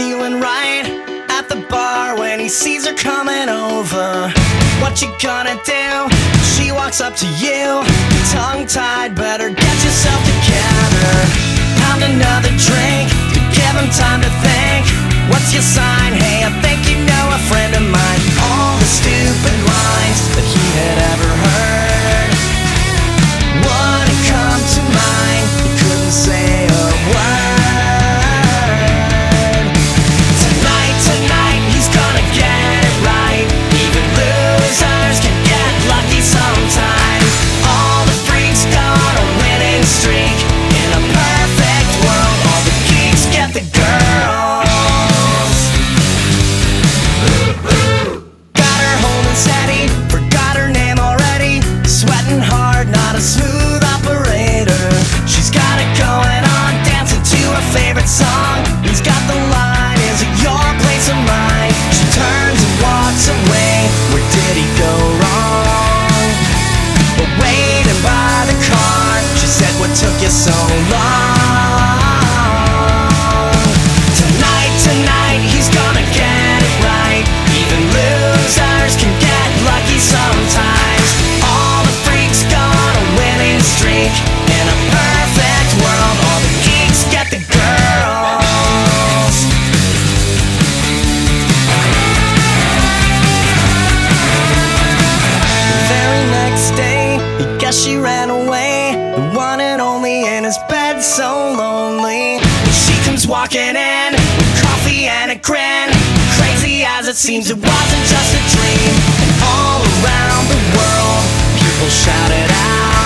feeling right at the bar when he sees her coming over. What you gonna do? She walks up to you, tongue tied, better get yourself together. Pound another drink to give him time to think. What's your sign? Hey, I think. Took you so long? Tonight, tonight, he's gonna get it right. Even losers can get lucky sometimes. All the freaks go on a winning streak. In a perfect world, all the geeks get the girls. The very next day, he guess she walking in with coffee and a grin. Crazy as it seems, it wasn't just a dream. And all around the world, people shouted out.